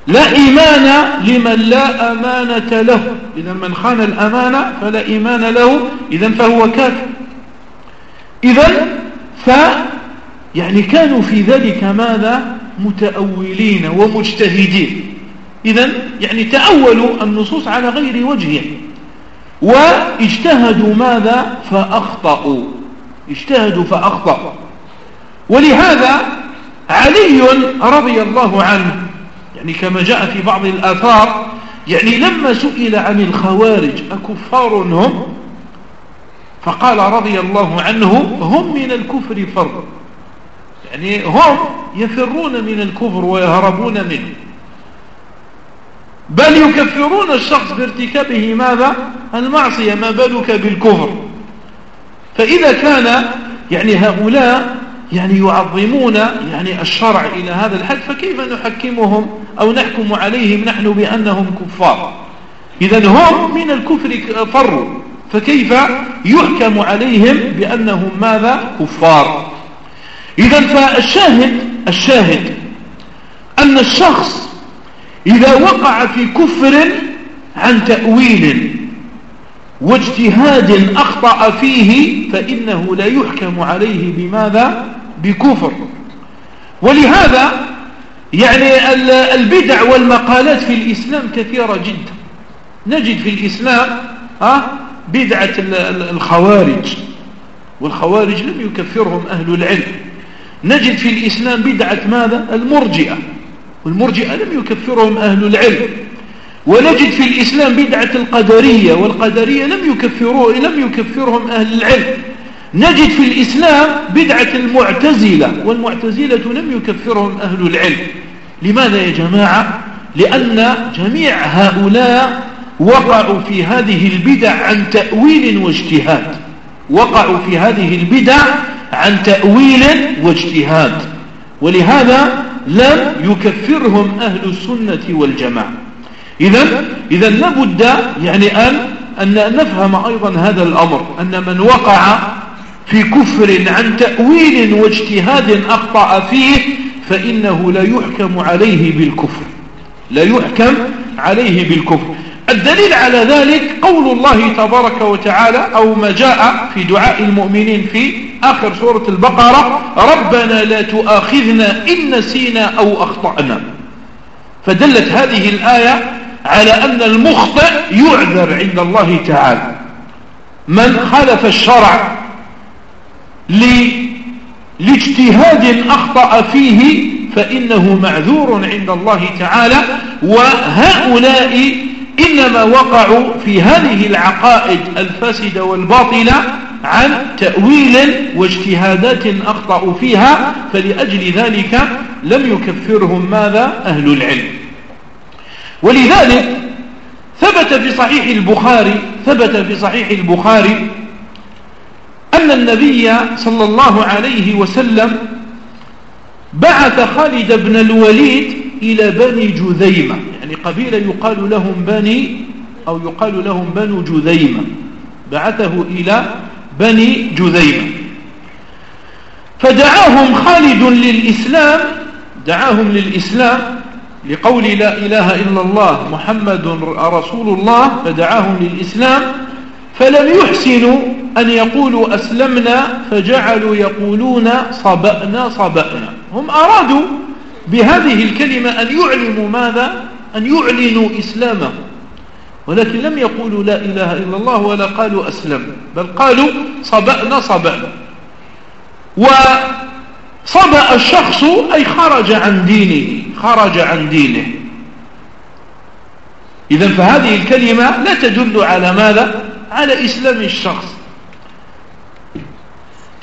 A: لا إيمان لمن لا أمانة له. إذا من خان الأمانة فلا إيمان له إذا فهو كافر. إذا ف يعني كانوا في ذلك ماذا؟ متأولين ومجتهدين. إذا يعني تأولوا النصوص على غير وجهه واجتهدوا ماذا؟ فأخطأوا. اجتهدوا فأخطأوا. ولهذا علي رضي الله عنه يعني كما جاء في بعض الآثار يعني لما سئل عن الخوارج أكفار هم؟ فقال رضي الله عنه هم من الكفر فر يعني هم يفرون من الكفر ويهربون منه. بل يكفرون الشخص بارتكابه ماذا؟ المعصية ما بالك بالكفر؟ فإذا كان يعني هؤلاء يعني يعظمون يعني الشرع إلى هذا الحد فكيف نحكمهم أو نحكم عليهم نحن بأنهم كفار؟ إذا هم من الكفر فروا فكيف يحكم عليهم بأنهم ماذا؟ كفار. إذا فالشاهد الشاهد أن الشخص إذا وقع في كفر عن تأويل واجتهاد أخطأ فيه فإنه لا يحكم عليه بماذا؟ بكفر. ولهذا يعني البدع والمقالات في الإسلام كثيرة جدا. نجد في الإسلام بدعة الخوارج. والخوارج لم يكفرهم أهل العلم. نجد في الإسلام بدعة ماذا؟ المرجئة. والمرجئة لم يكفرهم أهل العلم. ونجد في الإسلام بدعة القدرية. والقدرية لم يكفروه لم يكفرهم أهل العلم. نجد في الإسلام بدعة المعتزلة. والمعتزلة لم يكفرهم أهل العلم. لماذا يا جماعة؟ لأن جميع هؤلاء وقعوا في هذه البدع عن تأويل واجتهاد. وقعوا في هذه البدع عن تأويل واجتهاد. ولهذا لم يكفرهم أهل السنة والجماعة. إذا إذا لابد يعني أن أن نفهم أيضا هذا الأمر أن من وقع في كفر عن تأويل واجتهاد أخطأ فيه فإنه لا يحكم عليه بالكفر. لا يحكم عليه بالكفر. الدليل على ذلك قول الله تبارك وتعالى أو ما جاء في دعاء المؤمنين في آخر سورة البقرة ربنا لا تؤاخذنا إن نسينا أو أخطأنا. فدلت هذه الآية على أن المخطئ يعذر عند الله تعالى. من خالف الشرع لاجتهاد أخطأ فيه فإنه معذور عند الله تعالى وهؤلاء إنما وقعوا في هذه العقائد الفاسدة والباطلة عن تأويل واجتهادات أخطأوا فيها فلأجل ذلك لم يكفرهم ماذا؟ أهل العلم. ولذلك ثبت في صحيح البخاري ثبت في صحيح البخاري أن النبي صلى الله عليه وسلم بعث خالد بن الوليد إلى بني جذيمة. يعني قبيلة يقال لهم بني أو يقال لهم بنو جذيمة. بعثه إلى بني جذيمة. فدعاهم خالد للإسلام دعاهم للإسلام لقول لا إله إلا الله محمد رسول الله فدعاهم للإسلام. فلم يحسنوا أن يقولوا أسلمنا فجعلوا يقولون صبأنا صبأنا. هم أرادوا بهذه الكلمة أن يعلموا ماذا؟ أن يعلنوا إسلامه ولكن لم يقولوا لا إله إلا الله ولا قالوا أسلم بل قالوا صبأنا صبأنا وصبأ الشخص أي خرج عن دينه خرج عن دينه. إذا فهذه الكلمة لا تدل على ماذا؟ على إسلام الشخص.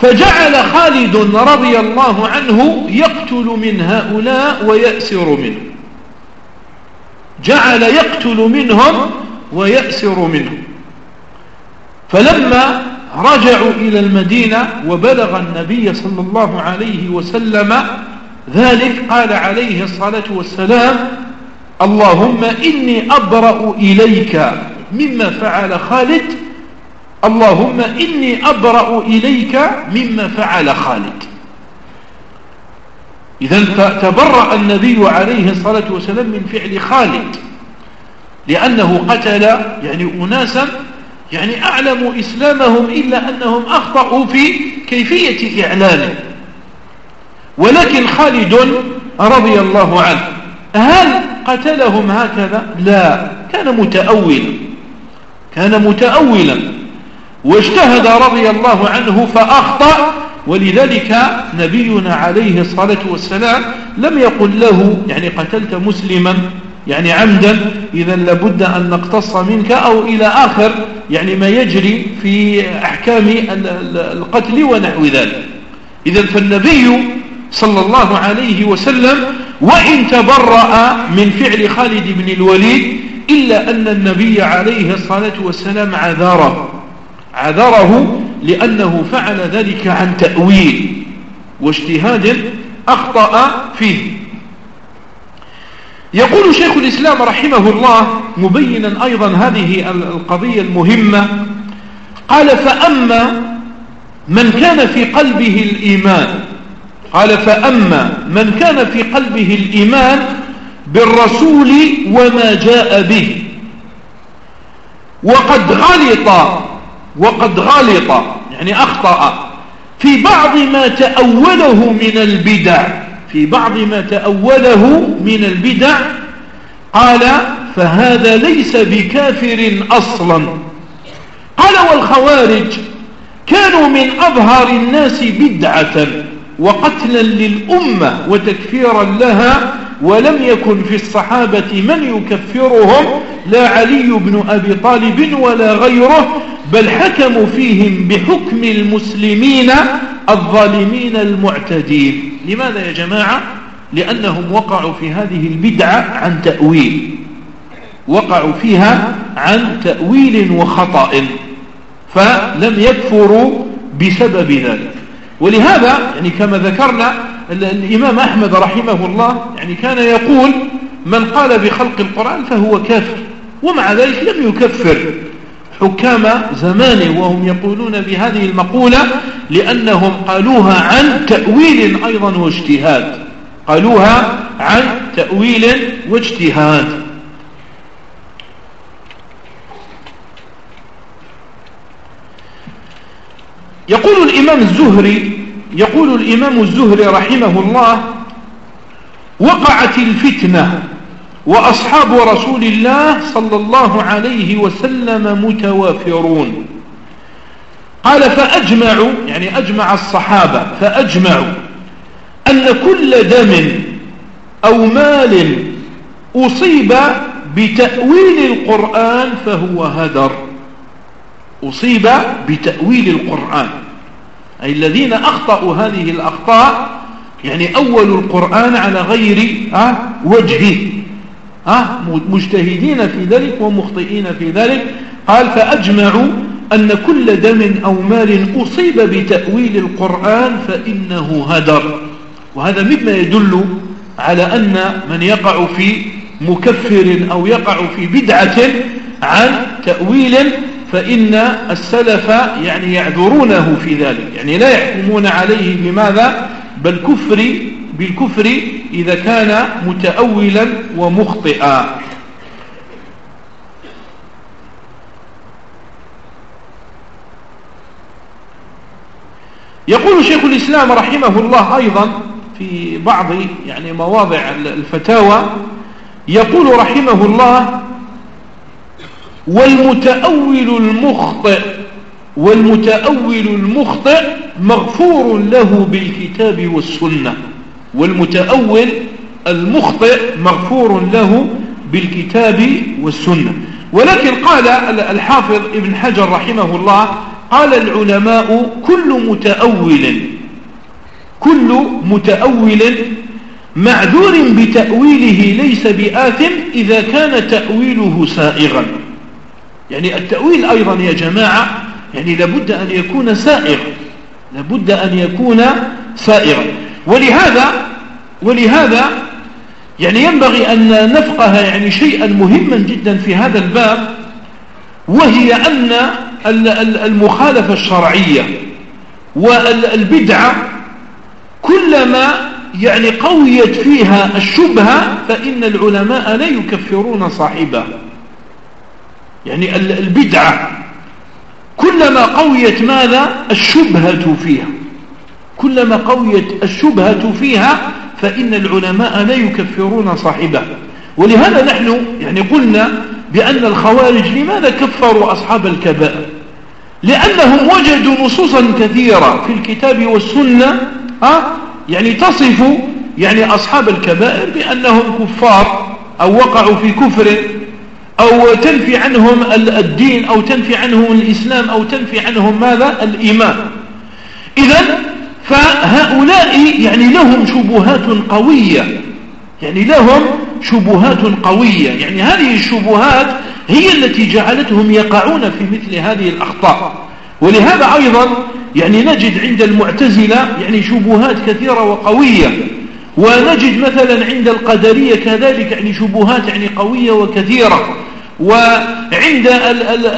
A: فجعل خالد رضي الله عنه يقتل من هؤلاء ويأسر منهم. جعل يقتل منهم ويأسر منهم. فلما رجعوا إلى المدينة وبلغ النبي صلى الله عليه وسلم ذلك قال عليه الصلاة والسلام اللهم إني أبرأ إليك مما فعل خالد اللهم إني أبرأ إليك مما فعل خالد إذا فتبرأ النبي عليه الصلاة والسلام من فعل خالد لأنه قتل يعني أناسا يعني أعلموا إسلامهم إلا أنهم أخطأوا في كيفية إعلانه. ولكن خالد رضي الله عنه هل قتلهم هكذا؟ لا كان متأولا كان متأولا. واجتهد رضي الله عنه فأخطأ. ولذلك نبينا عليه الصلاة والسلام لم يقل له يعني قتلت مسلما يعني عمدا إذا لابد أن نقتص منك أو إلى آخر يعني ما يجري في أحكام القتل ونحو ذلك. إذا فالنبي صلى الله عليه وسلم وإن تبرأ من فعل خالد بن الوليد إلا أن النبي عليه الصلاة والسلام عذره. عذره لأنه فعل ذلك عن تأويل واجتهاد أخطأ فيه. يقول شيخ الإسلام رحمه الله مبينا أيضا هذه القضية المهمة قال فأما من كان في قلبه الإيمان قال فأما من كان في قلبه الإيمان بالرسول وما جاء به وقد غلط وقد غلط يعني أخطأ. في بعض ما تأوله من البدع في بعض ما تأوله من البدع قال فهذا ليس بكافر أصلا. قال والخوارج كانوا من أظهر الناس بدعة وقتلا للأمة وتكفيرا لها ولم يكن في الصحابة من يكفرهم لا علي بن أبي طالب ولا غيره بل حكموا فيهم بحكم المسلمين الظالمين المعتدين. لماذا يا جماعة؟ لأنهم وقعوا في هذه البدعة عن تأويل. وقعوا فيها عن تأويل وخطأ. فلم يكفروا بسبب ذلك. ولهذا يعني كما ذكرنا الإمام أحمد رحمه الله يعني كان يقول من قال بخلق القرآن فهو كافر ومع ذلك لم يكفر. حكام زمانه وهم يقولون بهذه المقولة لأنهم قالوها عن تأويل أيضا واجتهاد. قالوها عن تأويل واجتهاد. يقول الإمام الزهري يقول الإمام الزهري رحمه الله وقعت الفتنة وأصحاب رسول الله صلى الله عليه وسلم متوافرون. قال فأجمعوا يعني أجمع الصحابة فأجمعوا أن كل دم أو مال أصيب بتأويل القرآن فهو هدر. أصيب بتأويل القرآن. أي الذين أخطأوا هذه الأخطاء يعني أول القرآن على غير وجهه مجتهدين في ذلك ومخطئين في ذلك. قال فأجمعوا أن كل دم أو مال أصيب بتأويل القرآن فإنه هدر. وهذا مما يدل على أن من يقع في مكفر أو يقع في بدعة عن تأويل فإن السلف يعني يعذرونه في ذلك يعني لا يحكمون عليه بماذا؟ بل كفر بالكفر إذا كان متأولا ومخطئا. يقول شيخ الإسلام رحمه الله أيضا في بعض يعني مواضع الفتاوى يقول رحمه الله والمتأول المخطئ والمتأول المخطئ مغفور له بالكتاب والسنة. والمتأول المخطئ مغفور له بالكتاب والسنة. ولكن قال الحافظ ابن حجر رحمه الله قال العلماء كل متأول كل متأول معذور بتأويله ليس بآثم إذا كان تأويله سائغا. يعني التأويل أيضا يا جماعة يعني لابد أن يكون سائغا لابد أن يكون سائغا. ولهذا ولهذا يعني ينبغي أن نفقه يعني شيئا مهما جدا في هذا الباب وهي أن المخالفة الشرعية والبدعة كلما يعني قويت فيها الشبهة فإن العلماء لا يكفرون صاحبها. يعني البدعة كلما قويت ماذا؟ الشبهة فيها. كلما قويت الشبهة فيها فإن العلماء لا يكفرون صاحبها ولهذا نحن يعني قلنا بأن الخوارج لماذا كفروا أصحاب الكبائر؟ لأنهم وجدوا نصوصا كثيرة في الكتاب والسنة أه؟ يعني تصف يعني أصحاب الكبائر بأنهم كفار أو وقعوا في كفر أو تنفي عنهم الدين أو تنفي عنهم الإسلام أو تنفي عنهم ماذا؟ الإيمان. إذا فهؤلاء يعني لهم شبهات قوية. يعني لهم شبهات قوية. يعني هذه الشبهات هي التي جعلتهم يقعون في مثل هذه الأخطاء. ولهذا أيضا يعني نجد عند المعتزلة يعني شبهات كثيرة وقوية. ونجد مثلا عند القدرية كذلك يعني شبهات يعني قوية وكثيرة وعند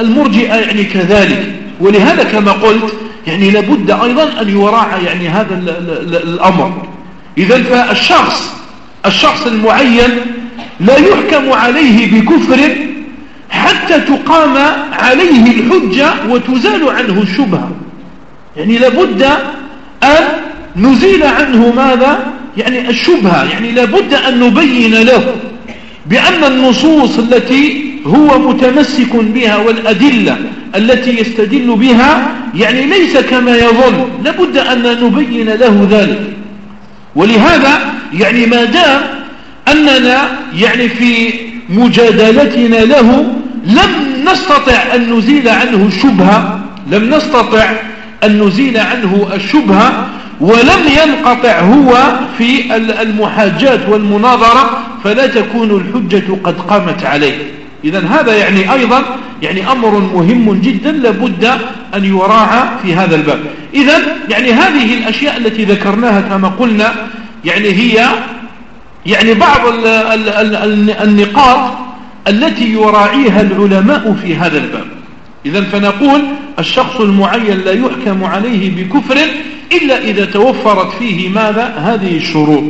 A: المرجئة يعني كذلك. ولهذا كما قلت يعني لابد أيضا أن يراعى يعني هذا الأمر. إذا فالشخص الشخص المعين لا يحكم عليه بكفر حتى تقام عليه الحجة وتزال عنه الشبهة. يعني لابد أن نزيل عنه ماذا؟ يعني الشبهة يعني لابد أن نبين له بأن النصوص التي هو متمسك بها والأدلة التي يستدل بها يعني ليس كما يظن. لابد أن نبين له ذلك. ولهذا يعني ما دام أننا يعني في مجادلتنا له لم نستطع أن نزيل عنه الشبهة لم نستطع أن نزيل عنه الشبهة ولم ينقطع هو في المحاجات والمناظرة فلا تكون الحجة قد قامت عليه. إذا هذا يعني أيضا يعني أمر مهم جدا لابد أن يراعى في هذا الباب. إذا يعني هذه الأشياء التي ذكرناها كما قلنا يعني هي يعني بعض النقاط التي يراعيها العلماء في هذا الباب. إذا فنقول الشخص المعين لا يحكم عليه بكفر إلا إذا توفرت فيه ماذا؟ هذه الشروط.